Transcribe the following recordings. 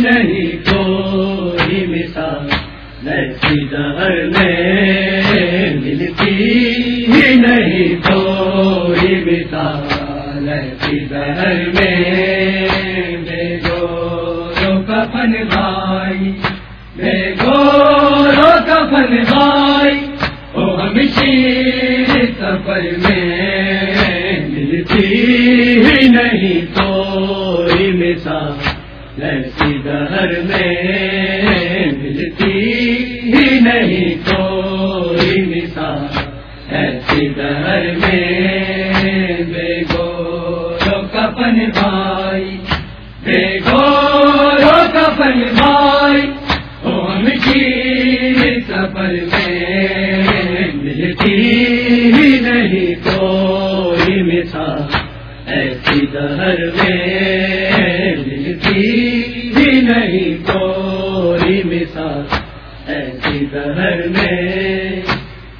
نہیں کوئی مثال ایسی دہر میں ملتی نہیں کوئی مثال۔ ایسی دہر میں بے گورو کفن بھائی، بے گورو کفن بھائی او ہم سفر میں ملتی نہیں ایسی دہر میں ملتی نہیں کوئی مثال۔ ایسی دہر میں بے گورو کفن بھائی بے گورو کفن بھائی ہم کی سفر میں ملتی نہیں کوئی مثال۔ ایسی دہر میں ملتی نہیں، کوئی مثال۔ ایسی دہر میں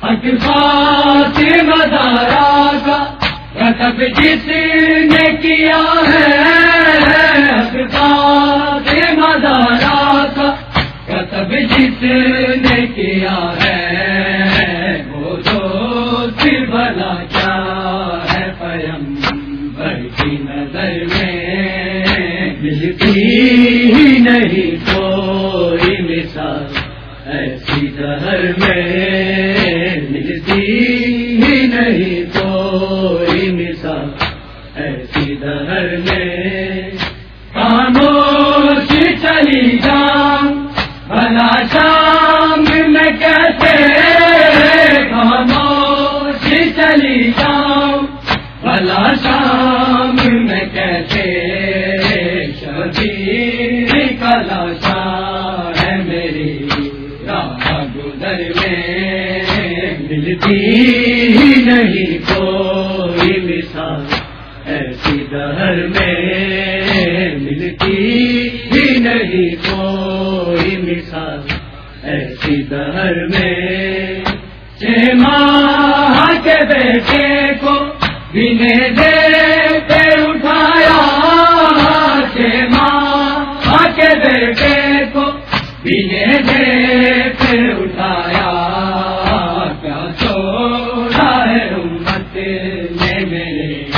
اکبات مدارا کا رتب جس نے کیا ہے اکبات مدارا کا رتب جس نے کیا ہے، وہ تو بلا کیا ہے پیم میں ملتی نہیں، کوئی مثال۔ ایسی دہر میں ملتی نہیں، کوئی مثال۔ ایسی دہر میں خاموش چلی جان بلا شام میں کیسے خاموش چلی جاؤں۔ بلا شام شبیر کلا ہے میری راہ گزر میں۔ ملتی ہی نہیں کوئی مثال ایسی دہر میں۔ ملتی ہی نہیں کوئی مثال ایسی دہر میں۔ چھ ماہ کے بیٹے کو بنے دے۔ کو بنے دے پہ اٹھایا۔